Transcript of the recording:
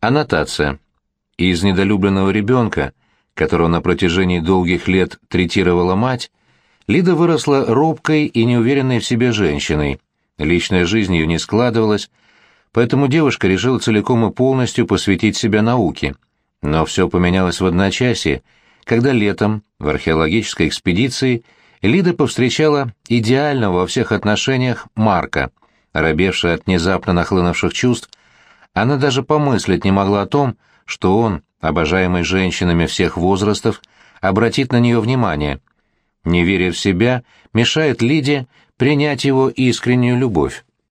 Аннотация. Из недолюбленного ребенка, которого на протяжении долгих лет третировала мать, Лида выросла робкой и неуверенной в себе женщиной. Личная жизнь ее не складывалась, поэтому девушка решила целиком и полностью посвятить себя науке. Но все поменялось в одночасье, когда летом в археологической экспедиции Лида повстречала идеального во всех отношениях Марка. Робевшая от внезапно нахлынувших чувств, она даже помыслить не могла о том, что он, обожаемый женщинами всех возрастов, обратит на нее внимание. Неверие в себя мешает Лиде принять его искреннюю любовь.